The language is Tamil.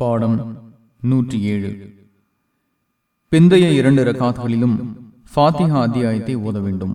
பாடம் நூற்றி ஏழு பிந்தைய இரண்டு ரகாத்களிலும் ஃபாத்திஹா அத்தியாயத்தை ஓத வேண்டும்.